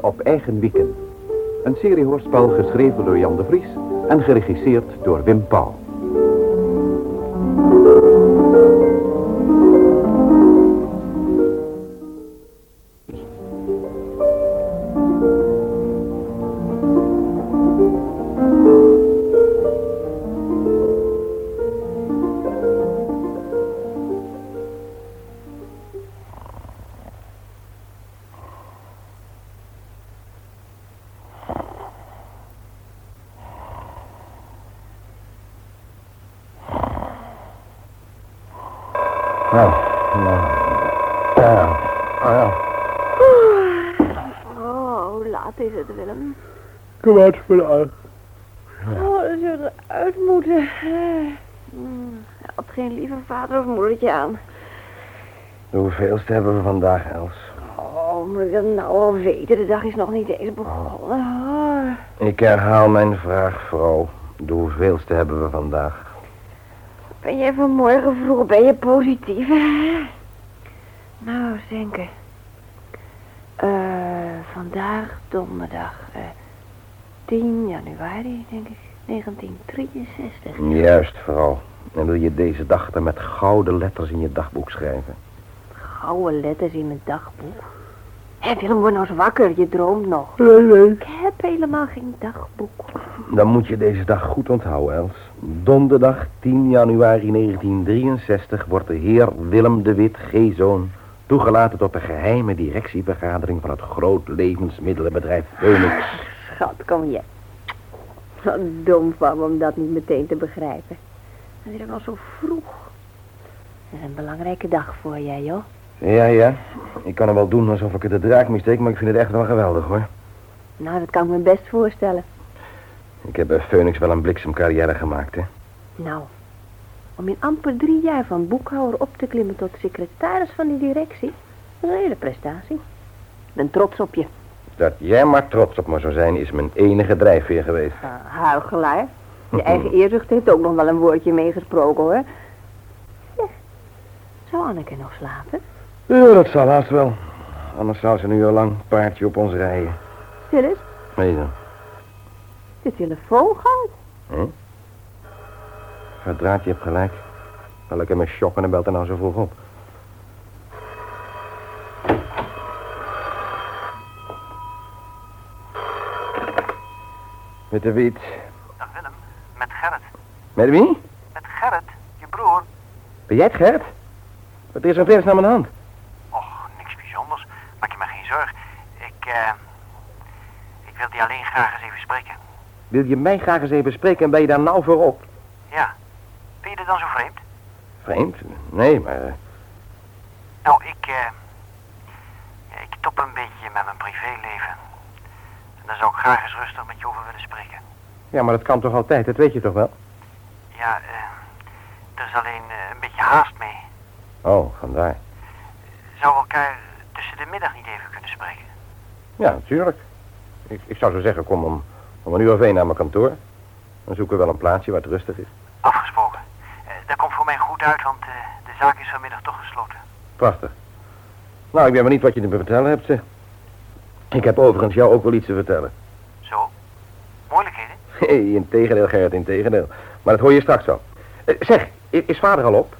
op eigen wieken. Een seriehoorspel geschreven door Jan de Vries en geregisseerd door Wim Pauw. Kom uit vandaan. Oh, zullen we eruit moeten. Eh, had geen lieve vader of moedertje aan. De hoeveelste hebben we vandaag, Els? Oh, moet ik dat nou al weten? De dag is nog niet eens begonnen. Oh, Ik herhaal mijn vraag, vrouw. De hoeveelste hebben we vandaag? ben jij vanmorgen vroeg, ben je positief? hè? Nou, eens denken. Eh, vandaag donderdag. eh 10 januari, denk ik. 1963. Juist, vrouw. En wil je deze dag dan met gouden letters in je dagboek schrijven? Gouden letters in mijn dagboek. Hé, Willem, word nou eens wakker. Je droomt nog. Nee, nee. Ik heb helemaal geen dagboek. Dan moet je deze dag goed onthouden, Els. Donderdag 10 januari 1963 wordt de heer Willem de Wit, G-zoon, toegelaten tot de geheime directievergadering van het groot levensmiddelenbedrijf Phoenix. Schat, kom je. Wat dom van me om dat niet meteen te begrijpen. Dan is het al zo vroeg. Dat is een belangrijke dag voor jij, joh. Ja, ja. Ik kan er wel doen alsof ik het de draak misteek, maar ik vind het echt wel geweldig, hoor. Nou, dat kan ik me best voorstellen. Ik heb bij Phoenix wel een bliksemcarrière gemaakt, hè. Nou, om in amper drie jaar van boekhouder op te klimmen tot secretaris van die directie, dat is een hele prestatie. Ik ben trots op je. Dat jij maar trots op me zou zijn, is mijn enige drijfveer geweest. Uh, huigelaar. Je eigen eerzucht heeft ook nog wel een woordje meegesproken, hoor. Zeg, zou Anneke nog slapen? Ja, dat zal haast wel. Anders zou ze nu al lang paardje op ons rijden. Eens, Weet je, de telefoon gaat. hm? Verdraad, je hebt gelijk. Wel, ik heb me shocken en belt er nou zo vroeg op. Met de wiet. Dag Willem, met Gerrit. Met wie? Met Gerrit, je broer. Ben jij het, Gert? Wat is er vredesnaam aan de hand? Och, niks bijzonders. Maak je me geen zorg. Ik, eh... Ik wil die alleen graag eens even spreken. Wil je mij graag eens even spreken en ben je daar nou voor op? Ja. Vind je dat dan zo vreemd? Vreemd? Nee, maar... eh, Nou, ik, eh... ja, Ik top een beetje met mijn privéleven. En daar zou ik graag eens rustig met je over willen spreken. Ja, maar dat kan toch altijd, dat weet je toch wel? Ja, eh... Er is alleen eh, een beetje haast mee. Oh, vandaar. Zou we elkaar tussen de middag niet even kunnen spreken? Ja, natuurlijk. Ik, ik zou zo zeggen, kom om, om een uur of één naar mijn kantoor. Dan zoeken we wel een plaatsje waar het rustig is. Afgesproken. Eh, dat komt voor mij goed uit, want de zaak is vanmiddag toch gesloten. Prachtig. Nou, ik weet maar niet wat je te vertellen hebt, zeg. Ik heb overigens jou ook wel iets te vertellen. Nee, in tegendeel, Gerrit, in tegendeel. Maar dat hoor je straks wel. Eh, zeg, is vader al op?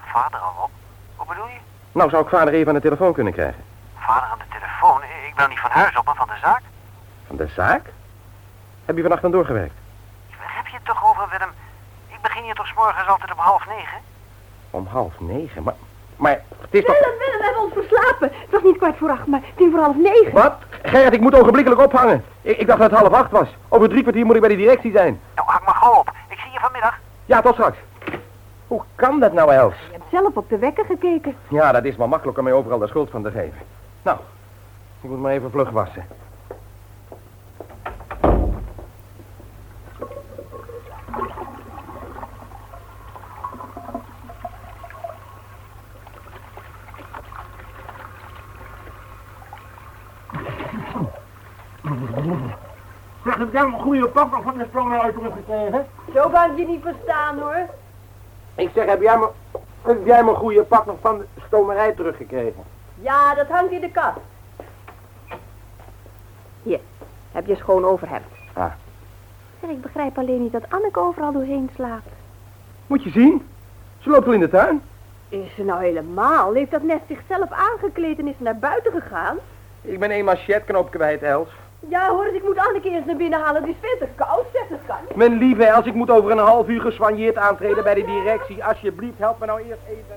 Vader al op? Hoe bedoel je? Nou, zou ik vader even aan de telefoon kunnen krijgen? Vader aan de telefoon? Ik ben niet van huis op, maar van de zaak. Van de zaak? Heb je vannacht dan doorgewerkt? Waar heb je het toch over, Willem? Ik begin hier toch 's morgens altijd om half negen? Om half negen, maar... Maar het is toch... Willem, Willem, we hebben ons verslapen. Het was niet kwart voor acht, maar tien voor half negen. Wat? Gerrit, ik moet ogenblikkelijk ophangen. Ik, ik dacht dat het half acht was. Over drie kwartier moet ik bij de directie zijn. Nou, hang maar gauw op. Ik zie je vanmiddag. Ja, tot straks. Hoe kan dat nou, Els? Je hebt zelf op de wekker gekeken. Ja, dat is maar makkelijk om mij overal de schuld van te geven. Nou, ik moet maar even vlug wassen. Zeg, heb jij een goede pak nog van de uit teruggekregen? Zo kan ik je niet verstaan, hoor. Ik zeg, heb jij, me, heb jij mijn goede pak nog van de stomerij teruggekregen? Ja, dat hangt in de kast. Hier, heb je schoon overhemd. Ah. Zeg, ik begrijp alleen niet dat Anneke overal doorheen slaapt. Moet je zien. Ze loopt wel in de tuin. Is ze nou helemaal? Heeft dat nest zichzelf aangekleed en is ze naar buiten gegaan? Ik ben een machetknop kwijt, Els. Ja hoor, ik moet Anneke eerst naar binnen halen. Die is veel te koud, zeg dat kan niet. Mijn lieve Els, ik moet over een half uur geswanjeerd aantreden bij de directie. Alsjeblieft, help me nou eerst even.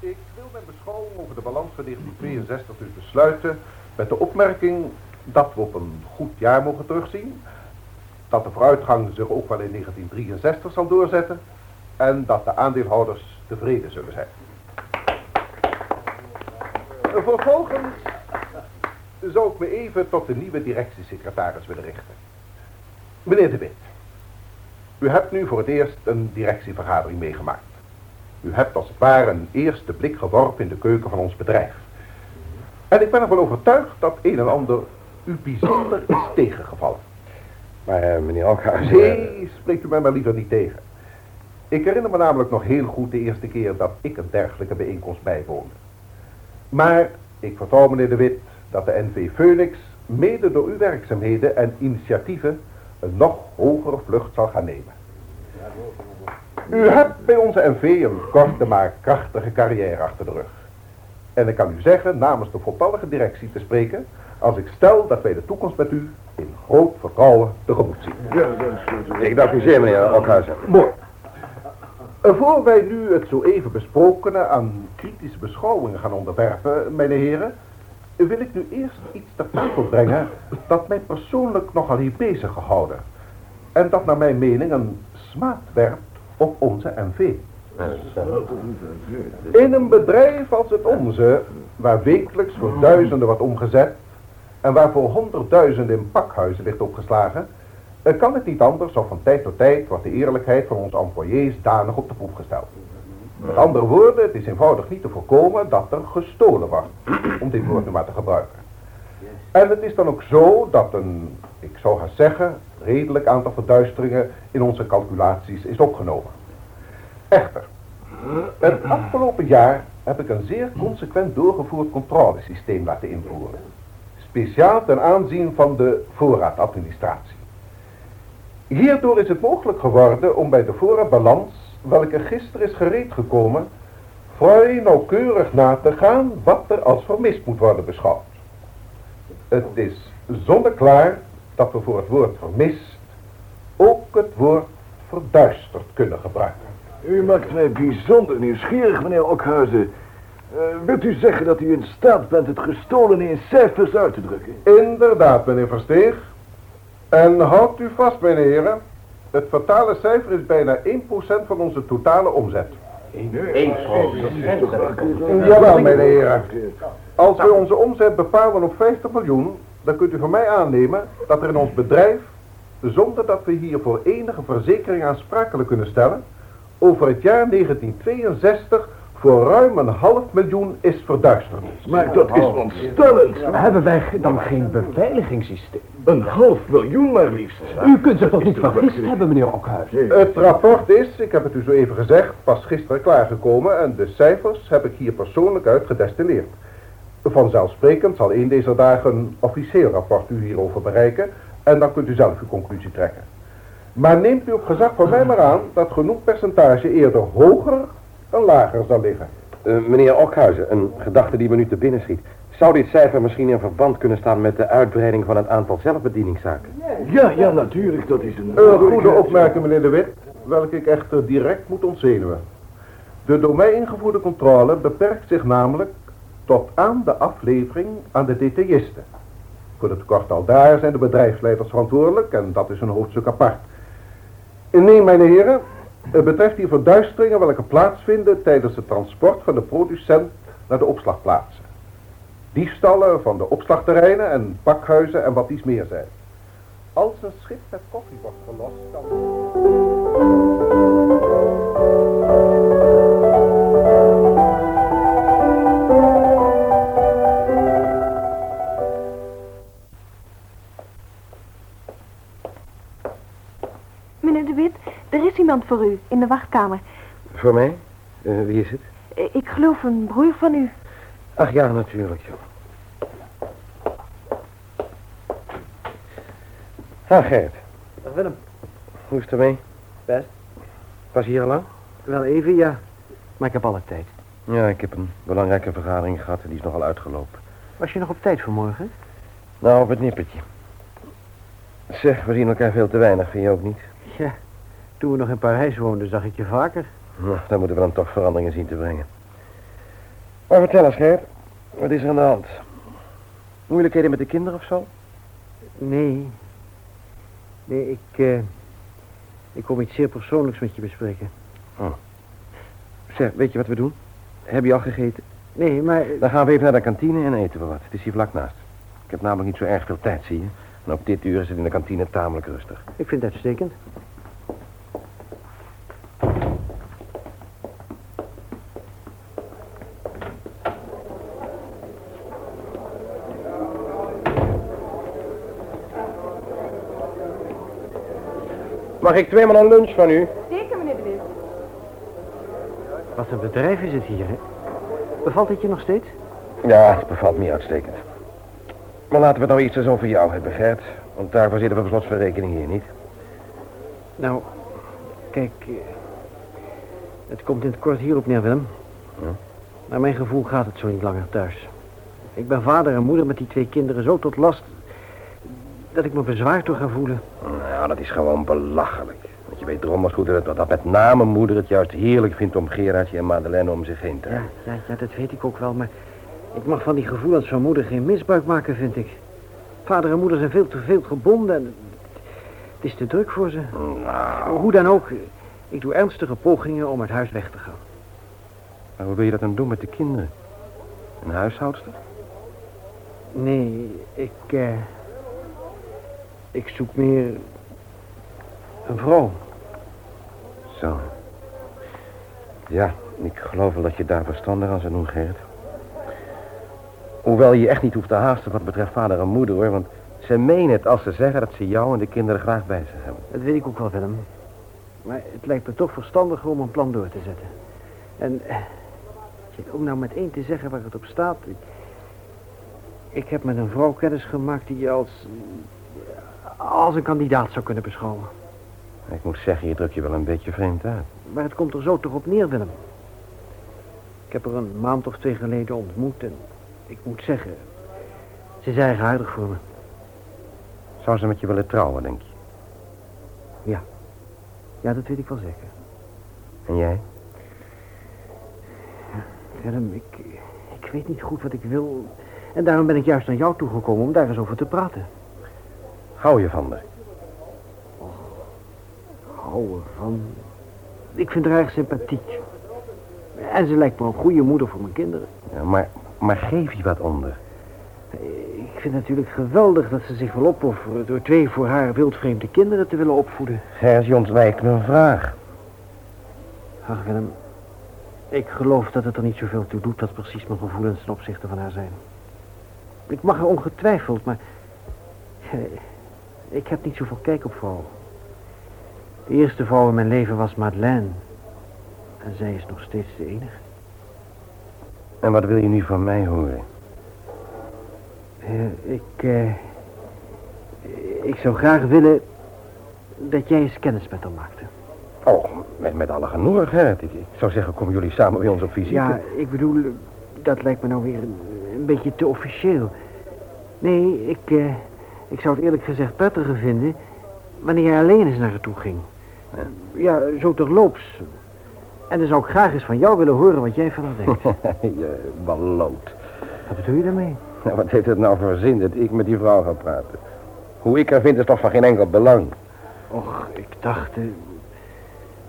Ik wil mijn beschouwing over de balans van 1962 dus besluiten met de opmerking dat we op een goed jaar mogen terugzien, dat de vooruitgang zich ook wel in 1963 zal doorzetten en dat de aandeelhouders tevreden zullen zijn. Vervolgens zou ik me even tot de nieuwe directiesecretaris willen richten. Meneer De Wit, u hebt nu voor het eerst een directievergadering meegemaakt. U hebt als het ware een eerste blik geworpen in de keuken van ons bedrijf. En ik ben ervan overtuigd dat een en ander u bijzonder is tegengevallen. Maar eh, meneer Okhuizen... Nee, spreekt u mij maar liever niet tegen. Ik herinner me namelijk nog heel goed de eerste keer dat ik een dergelijke bijeenkomst bijwoonde. Maar ik vertrouw meneer De Wit dat de NV Phoenix mede door uw werkzaamheden en initiatieven een nog hogere vlucht zal gaan nemen. U hebt bij onze NV een korte maar krachtige carrière achter de rug. En ik kan u zeggen namens de voltallige directie te spreken als ik stel dat wij de toekomst met u in groot vertrouwen tegemoet zien. Ik dank u zeer, meneer Okhuizen. Mooi. Eh, Voor wij nu het zo even besprokene aan kritische beschouwingen gaan onderwerpen, mijn heren, wil ik nu eerst iets ter tafel brengen dat mij persoonlijk nogal heeft bezig gehouden. En dat naar mijn mening een smaad werpt op onze NV. In een bedrijf als het onze, waar wekelijks voor duizenden wordt omgezet en waar voor honderdduizenden in pakhuizen ligt opgeslagen, eh, kan het niet anders of van tijd tot tijd wordt de eerlijkheid van onze employés danig op de proef gesteld. Met andere woorden, het is eenvoudig niet te voorkomen dat er gestolen wordt, om dit woord nu maar te gebruiken. En het is dan ook zo dat een, ik zou gaan zeggen, redelijk aantal verduisteringen in onze calculaties is opgenomen. Echter, het afgelopen jaar heb ik een zeer consequent doorgevoerd controlesysteem laten invoeren. Speciaal ten aanzien van de voorraadadministratie. Hierdoor is het mogelijk geworden om bij de voorraadbalans, welke gisteren is gereed gekomen, vrij nauwkeurig na te gaan wat er als vermist moet worden beschouwd. Het is zonneklaar dat we voor het woord vermist ook het woord verduisterd kunnen gebruiken. U maakt mij bijzonder nieuwsgierig, meneer Okhuizen. Eh, wilt u zeggen dat u in staat bent het gestolen in cijfers uit te drukken? Inderdaad, meneer Versteeg. En houdt u vast, meneer heren. Het fatale cijfer is bijna 1% van onze totale omzet. Jawel, meneer heren. Als we onze omzet bepalen op 50 miljoen, dan kunt u van mij aannemen dat er in ons bedrijf, zonder dat we hiervoor enige verzekering aansprakelijk kunnen stellen, over het jaar 1962 voor ruim een half miljoen is verduisterd. Maar dat is ontstellend. Hebben wij dan geen beveiligingssysteem? Een half miljoen maar liefst. U kunt zich toch niet vergist hebben, meneer Okhuizen? Het rapport is, ik heb het u zo even gezegd, pas gisteren klaargekomen en de cijfers heb ik hier persoonlijk uit gedestilleerd. Vanzelfsprekend zal een deze dagen een officieel rapport u hierover bereiken en dan kunt u zelf uw conclusie trekken. Maar neemt u op gezag van mij maar aan dat genoeg percentage eerder hoger dan lager zal liggen. Eh, meneer Okhuizen, een gedachte die me nu te binnen schiet. Zou dit cijfer misschien in verband kunnen staan met de uitbreiding van het aantal zelfbedieningszaken? Ja, ja, natuurlijk. Dat is een... Een goede opmerking, meneer De Wit, welke ik echter direct moet ontzenuwen. De door mij ingevoerde controle beperkt zich namelijk tot aan de aflevering aan de detailisten. Voor het tekort al daar zijn de bedrijfsleiders verantwoordelijk en dat is een hoofdstuk apart. Nee, mijn heren, het betreft hier verduisteringen welke plaatsvinden tijdens het transport van de producent naar de opslagplaatsen. Diefstallen van de opslagterreinen en pakhuizen en wat iets meer zijn. Als een schip met koffie wordt verlost, dan... voor u, in de wachtkamer. Voor mij? Eh, wie is het? Eh, Ik geloof een broer van u. Ach ja, natuurlijk, joh. Ah, Gert. Willem, Hoe is het ermee? Best. Was je hier al lang? wel even, ja. Maar ik heb alle tijd. Ja, ik heb een belangrijke vergadering gehad en die is nogal uitgelopen. Was je nog op tijd vanmorgen? Nou, op het nippertje. Zeg, we zien elkaar veel te weinig, vind je ook niet? Toen we nog in Parijs woonden, zag ik je vaker. Nou, daar moeten we dan toch veranderingen zien te brengen. Maar vertel eens, Gert. Wat is er aan de hand? Moeilijkheden met de kinderen of zo? Nee. Nee, ik, eh, ik kom iets zeer persoonlijks met je bespreken. Zeg, weet je wat we doen? Heb je al gegeten? Nee, maar... Dan gaan we even naar de kantine en eten we wat. Het is hier vlak naast. Ik heb namelijk niet zo erg veel tijd, zie je. En op dit uur is het in de kantine tamelijk rustig. Ik vind het uitstekend. Mag ik tweemaal een lunch van u? Zeker, meneer de Wit. Wat een bedrijf is het hier, hè? Bevalt het je nog steeds? Ja, het bevalt me uitstekend. Maar laten we het nou iets eens over jou hebben, Gert. Want daarvoor zitten we per slot van rekening hier niet. Nou, kijk... eh, Het komt in het kort hierop neer, Willem. Ja. Naar mijn gevoel gaat het zo niet langer thuis. Ik ben vader en moeder met die twee kinderen zo tot last... dat ik me bezwaard door ga voelen. Nou, dat is gewoon belachelijk. Want je weet drommels goed dat, dat met name moeder het juist heerlijk vindt om Gerardje en Madeleine om zich heen te Ja, hebben. ja, ja, dat weet ik ook wel, maar... ik mag van die gevoelens van moeder geen misbruik maken, vind ik. Vader en moeder zijn veel te veel gebonden en... het is te druk voor ze. Nou, Hoe dan ook, ik doe ernstige pogingen om uit huis weg te gaan. maar hoe wil je dat dan doen met de kinderen? Een huishoudster? Nee, ik... eh, ik zoek meer... een vrouw. Zo. Ja, ik geloof wel dat je daar verstandig aan zou doen, Gerrit. Hoewel je echt niet hoeft te haasten wat betreft vader en moeder, hoor. Want ze menen het als ze zeggen dat ze jou en de kinderen graag bij zich hebben. Dat weet ik ook wel, Willem. Maar het lijkt me toch verstandiger om een plan door te zetten. En eh, om nou met één te zeggen waar het op staat... Ik, ik heb met een vrouw kennis gemaakt die je als... als een kandidaat zou kunnen beschouwen. Ik moet zeggen, je drukt je wel een beetje vreemd uit. Maar het komt er zo toch op neer, Willem. Ik heb er een maand of twee geleden ontmoet en ik moet zeggen... ze is erg aardig voor me. Zou ze met je willen trouwen, denk je? Ja, dat weet ik wel zeker. En jij? Willem, ik, ik weet niet goed wat ik wil. En daarom ben ik juist naar jou toegekomen om daar eens over te praten. Hou je van haar? Houden van... Ik vind haar erg sympathiek. En ze lijkt me een goede moeder voor mijn kinderen. Ja, maar, maar geef je wat onder. Ik vind het natuurlijk geweldig dat ze zich wil opofferen... door twee voor haar wildvreemde kinderen te willen opvoeden. Gers, je ontwijkt me een vraag. Ach, Willem. Ik geloof dat het er niet zoveel toe doet... wat precies mijn gevoelens ten opzichte van haar zijn. Ik mag er ongetwijfeld, maar... eh, Ik heb niet zoveel kijk op vrouwen. De eerste vrouw in mijn leven was Madeleine. En zij is nog steeds de enige. En wat wil je nu van mij horen? Eh, ik, eh, ik zou graag willen dat jij eens kennis met haar maakte. Oh, met, met alle genoegen, Gerrit. Ik, ik zou zeggen, komen jullie samen bij ons op visite? Ja, ik bedoel, dat lijkt me nou weer een, een beetje te officieel. Nee, ik, eh, ik zou het eerlijk gezegd prettiger vinden wanneer jij alleen eens naar haar toe ging. Eh, ja, zo terloops. En dan zou ik graag eens van jou willen horen wat jij van denkt. je balloot. wat bedoel je daarmee? Nou, wat heeft het nou voor zin dat ik met die vrouw ga praten? Hoe ik haar vind is toch van geen enkel belang. Och, ik dacht... eh,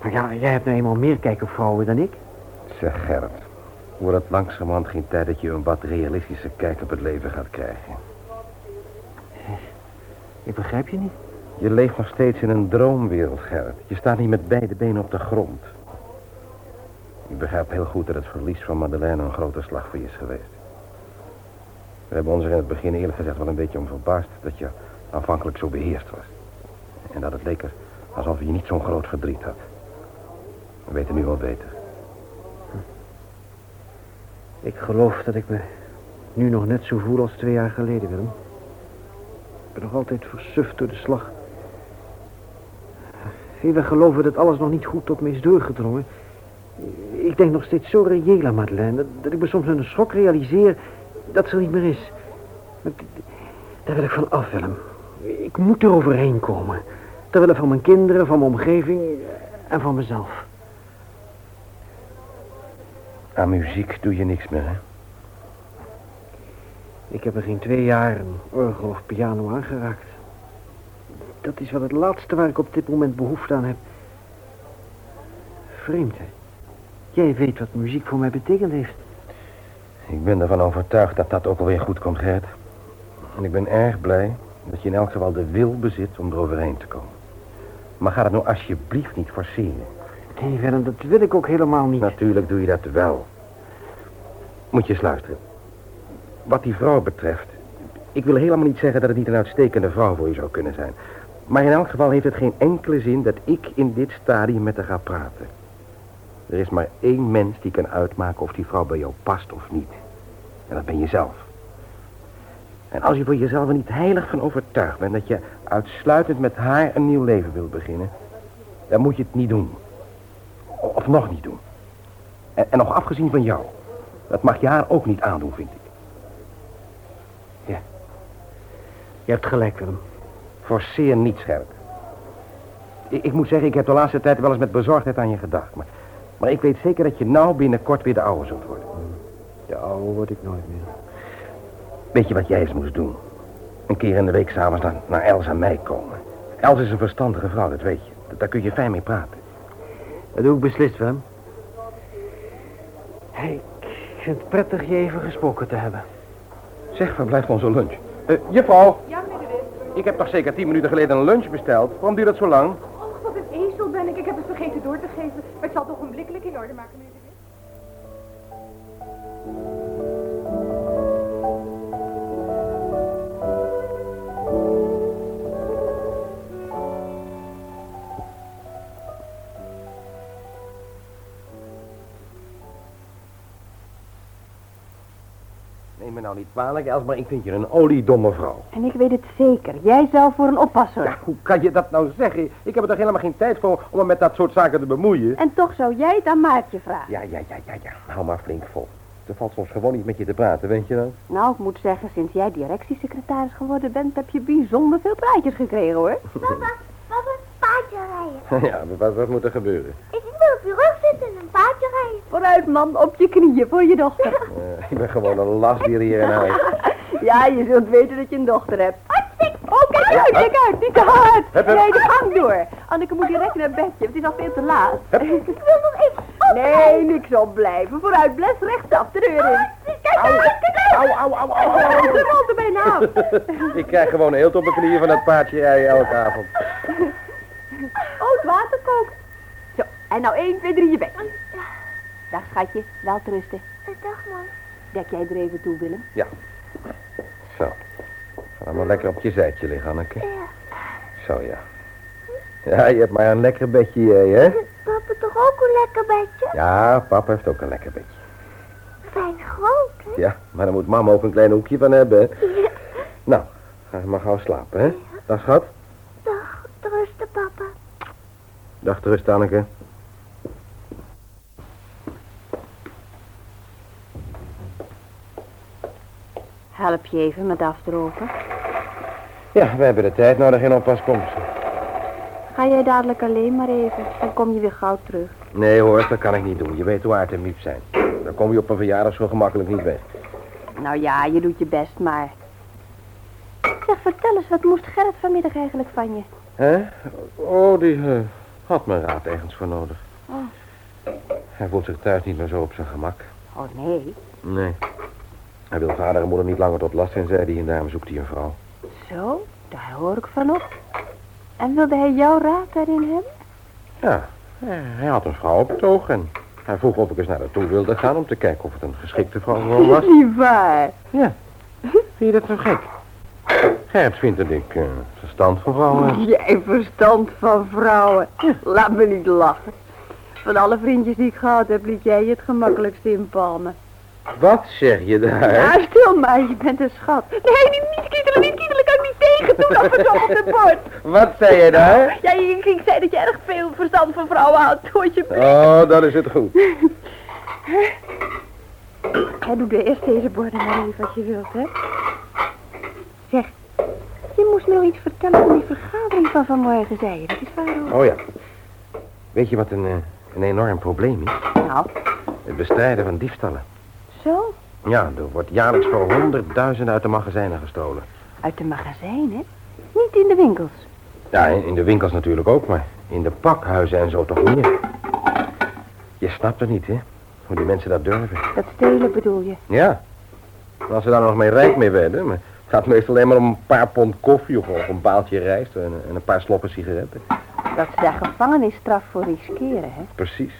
Maar ja, jij hebt nou eenmaal meer kijk op vrouwen dan ik. Zeg, Gerrit. Wordt het langzamerhand geen tijd dat je een wat realistische kijk op het leven gaat krijgen? Ik begrijp je niet. Je leeft nog steeds in een droomwereld, Gerrit. Je staat niet met beide benen op de grond. Ik begrijp heel goed dat het verlies van Madeleine een grote slag voor je is geweest. We hebben ons er in het begin eerlijk gezegd wel een beetje om verbaasd dat je aanvankelijk zo beheerst was. En dat het leek alsof je niet zo'n groot verdriet had. We weten nu wel beter. Ik geloof dat ik me nu nog net zo voel als twee jaar geleden, Willem. Ik ben nog altijd versuft door de slag. Velen geloven dat alles nog niet goed tot me is doorgedrongen. Ik denk nog steeds zo reëel aan Madeleine... Dat, dat ik me soms met een schok realiseer dat ze er niet meer is. Maar daar wil ik van af, Willem. Ik moet er overheen komen. Terwille van mijn kinderen, van mijn omgeving en van mezelf. Aan muziek doe je niks meer, hè? Ik heb er geen twee jaar een orgel of piano aangeraakt. Dat is wel het laatste waar ik op dit moment behoefte aan heb. Vreemd, hè? Jij weet wat muziek voor mij betekend heeft. Ik ben ervan overtuigd dat dat ook alweer goed komt, Gert. En ik ben erg blij dat je in elk geval de wil bezit om er overheen te komen. Maar ga het nou alsjeblieft niet forceren. Nee, Willem, dat wil ik ook helemaal niet. Natuurlijk doe je dat wel. Moet je eens luisteren. Wat die vrouw betreft... Ik wil helemaal niet zeggen dat het niet een uitstekende vrouw voor je zou kunnen zijn. Maar in elk geval heeft het geen enkele zin dat ik in dit stadium met haar ga praten. Er is maar één mens die kan uitmaken of die vrouw bij jou past of niet. En dat ben je zelf. En als je voor jezelf er niet heilig van overtuigd bent dat je uitsluitend met haar een nieuw leven wilt beginnen, dan moet je het niet doen. Of nog niet doen. En, en nog afgezien van jou. Dat mag je haar ook niet aandoen, vind ik. Je hebt gelijk, Willem. Forceer niet scherp. Ik, ik moet zeggen, ik heb de laatste tijd wel eens met bezorgdheid aan je gedacht. Maar, maar ik weet zeker dat je nou binnenkort weer de oude zult worden. De oude word ik nooit meer. Weet je wat jij eens moest doen? Een keer in de week s'avonds naar, naar Els en mij komen. Els is een verstandige vrouw, dat weet je. Daar kun je fijn mee praten. Dat doe ik beslist, Willem. Hey, ik vind het prettig je even gesproken te hebben. Zeg, waar blijft onze lunch? Eh, juffrouw, Ja. Ik heb toch zeker tien minuten geleden een lunch besteld. Waarom duurt dat zo lang? Och, wat een ezel ben ik. Ik heb het vergeten door te geven. Maar ik zal het ogenblikkelijk in orde maken, meneer me nou niet kwalijk, Els, maar ik vind je een oliedomme vrouw. En ik weet het zeker. Jij zou voor een oppasser. Ja, hoe kan je dat nou zeggen? Ik heb er toch helemaal geen tijd voor om me met dat soort zaken te bemoeien. En toch zou jij het aan Maartje vragen. Ja, ja, ja, ja, ja. Hou maar flink vol. Er valt soms gewoon niet met je te praten, weet je dan? Nou, ik moet zeggen, sinds jij directiesecretaris geworden bent, heb je bijzonder veel praatjes gekregen, hoor. Papa, papa, paardje rijden. ja, maar wat, wat moet er gebeuren? Ik wil op je rug zitten en een paardje rijden. Vooruit, man, op je knieën voor je dochter. Eh, ik ben gewoon een lastdier hier in huis. Ja, je zult weten dat je een dochter hebt. Hartstikke. Oh, kijk uit, kijk uit, niet te hard. Hup, hup. Nee, de gang door. Anneke moet direct naar bedje, het is al veel te laat. Ik wil nog even Nee, niks opblijven. Vooruit, bles rechtsaf, de deur in. Kijk uit, kijk uit. Au, au, au, au, au, au. Ze rolt er bijna af. Ik krijg gewoon heel op mijn knieën van dat paardje rijden elke avond. Oh, het water kookt. Zo, en nou 1, 2, 3 je bek. Dag, schatje. Wel rusten. Dag, man. Dek jij er even toe, Willem? Zo. Ga dan maar lekker op je zijtje liggen, Anneke. Ja. Zo, ja. Ja, je hebt maar een lekker bedje, jij, hè? Papa toch ook een lekker bedje? Ja, papa heeft ook een lekker bedje. Fijn groot, hè? Ja, maar dan moet mama ook een klein hoekje van hebben, hè? Ja. Nou, ga maar gauw slapen, hè? Dag, schat. Dag, rusten, papa. Dag, rust, Anneke. Help je even met afdrogen. Ja, we hebben de tijd nodig in oppaskomst. Ga jij dadelijk alleen maar even, dan kom je weer gauw terug. Nee hoor, dat kan ik niet doen. Je weet hoe aard en miep zijn. Dan kom je op een verjaardag zo gemakkelijk niet weg. Nou ja, je doet je best, maar... Zeg, vertel eens, wat moest Gerrit vanmiddag eigenlijk van je? Hè? Oh, die eh, had mijn raad ergens voor nodig. Oh. Hij voelt zich thuis niet meer zo op zijn gemak. Oh, nee. Nee. Hij wil vader en moeder niet langer tot last zijn, zei hij, en daarom zoekt hij een vrouw. Zo, daar hoor ik van op. En wilde hij jouw raad daarin hebben? Ja, hij had een vrouw op het oog en hij vroeg of ik eens naar toe wilde gaan om te kijken of het een geschikte vrouw was. Niet waar. Ja. Vind je dat zo gek? Gerrit vindt dat ik eh, verstand van vrouwen. Jij verstand van vrouwen. Laat me niet lachen. Van alle vriendjes die ik gehad heb, liet jij je het gemakkelijkste inpalmen. Wat zeg je daar? Ja, stil maar, je bent een schat. Nee, niet, niet kietelen, niet kietelen, kan ik niet tegen. Doe dat verdom op de bord. Wat zei je daar? Ja, ik, ik zei dat je erg veel verstand van vrouwen had, je Oh, dan is het goed. Hij doet er eerst deze borden maar even als je wilt, hè. Zeg, je moest me nog iets vertellen van die vergadering van vanmorgen, zei je. Dat is waar hoor. Oh ja. Weet je wat een, eh, een enorm probleem is? Nou, Het bestrijden van diefstallen. Zo, Ja, er wordt jaarlijks voor honderdduizenden uit de magazijnen gestolen. uit de magazijnen. Niet in de winkels. Ja, in, de winkels natuurlijk ook, maar in de pakhuizen en zo toch meer. Je snapt het niet, hè? Hoe die mensen dat durven. Dat stelen bedoel je. Ja. Als ze daar nog mee rijk mee werden, maar het gaat meestal alleen maar om een paar pond koffie of, een paaltje rijst en, en een paar sloppen sigaretten. Dat ze daar gevangenisstraf voor riskeren, hè. Precies.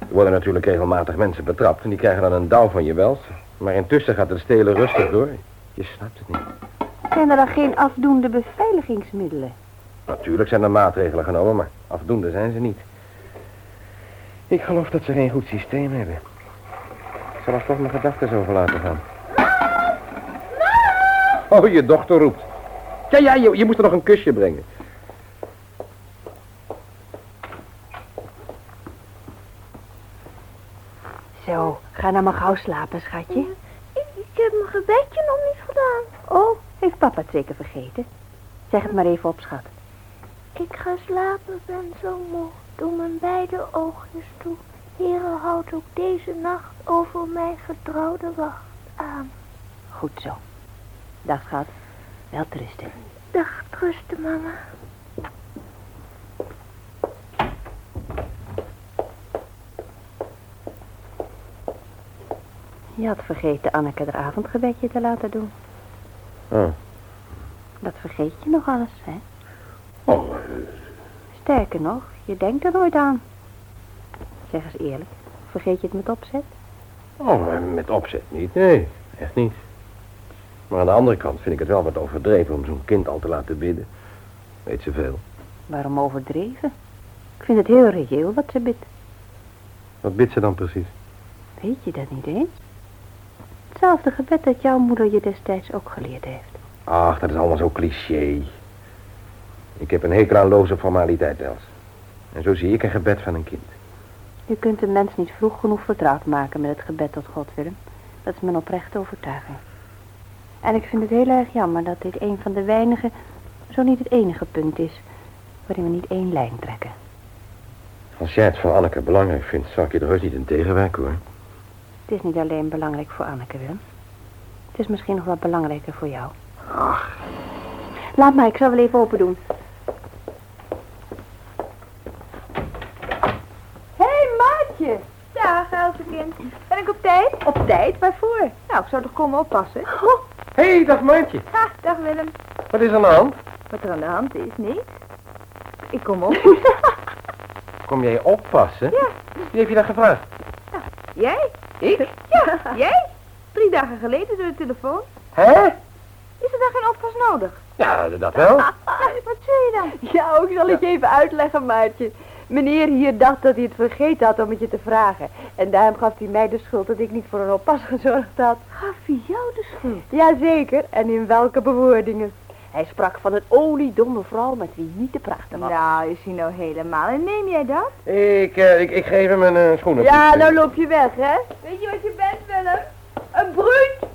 Er worden natuurlijk regelmatig mensen betrapt en die krijgen dan een douw van je wels. Maar intussen gaat het stelen rustig door. Je snapt het niet. Zijn er dan geen afdoende beveiligingsmiddelen? Natuurlijk zijn er maatregelen genomen, maar afdoende zijn ze niet. Ik geloof dat ze geen goed systeem hebben. Ik zal er toch mijn gedachten over laten gaan. Oh, je dochter roept. Ja, ja, je, je moest er nog een kusje brengen. Zo, ga nou maar gauw slapen, schatje. Ik, ik heb mijn gebedje nog niet gedaan. Oh, heeft papa het zeker vergeten? Zeg het maar even op, schat. Ik ga slapen, ben zo moe. Doe mijn beide oogjes toe. Heren, houd ook deze nacht over mijn getrouwde wacht aan. Goed zo. Dag, schat. Wel rusten. Dag, trusten, mama. Je had vergeten Anneke haar avondgebedje te laten doen. Oh. Dat vergeet je nog alles, hè? Oh, Sterker nog, je denkt er nooit aan. Zeg eens eerlijk, vergeet je het met opzet? oh, met opzet niet. Nee, echt niet. Maar aan de andere kant vind ik het wel wat overdreven om zo'n kind al te laten bidden. Weet ze veel. Waarom overdreven? Ik vind het heel reëel wat ze bidt. Wat bidt ze dan precies? Weet je dat niet eens? Hetzelfde gebed dat jouw moeder je destijds ook geleerd heeft. Ach, dat is allemaal zo cliché. Ik heb een hekel aan loze formaliteit, Els. En zo zie ik een gebed van een kind. Je kunt een mens niet vroeg genoeg vertrouwd maken met het gebed tot God, Willem. Dat is mijn oprechte overtuiging. En ik vind het heel erg jammer dat dit een van de weinige, zo niet het enige punt is, waarin we niet één lijn trekken. Als jij het van Anneke belangrijk vindt, zal ik je er heus niet in tegenwerken, hoor. Het is niet alleen belangrijk voor Anneke, Willem. Het is misschien nog wat belangrijker voor jou. Ach, Laat maar, ik zal wel even open doen. Hé, hey, maatje. Dag, Elsekind. Ben ik op tijd? Op tijd, waarvoor? Nou, ik zou toch komen oppassen? Hé, hey, dag Maantje. Ha, dag Willem. Wat is er aan de hand? Wat er aan de hand is, niks. Ik kom op. Kom jij oppassen? Ja. Wie heeft je dat gevraagd? Jij? Ik? Ja, jij? Drie dagen geleden door de telefoon. Hè? Is er daar geen oppas nodig? Ja, dat wel. Ja, wat zei je dan? Ja, ook zal ik je even uitleggen, Maartje. Meneer hier dacht dat hij het vergeten had om het je te vragen. En daarom gaf hij mij de schuld dat ik niet voor een oppas gezorgd had. Gaf hij jou de schuld? Jazeker, en in welke bewoordingen. Hij sprak van een oliedomme vrouw met wie niet te prachtig was. Nou, is hij nou helemaal. En neem jij dat? Ik, eh, ik, geef hem een eh, schoenen. Ja, nou loop je weg, hè? Weet je wat je bent, Willem? Een bruut!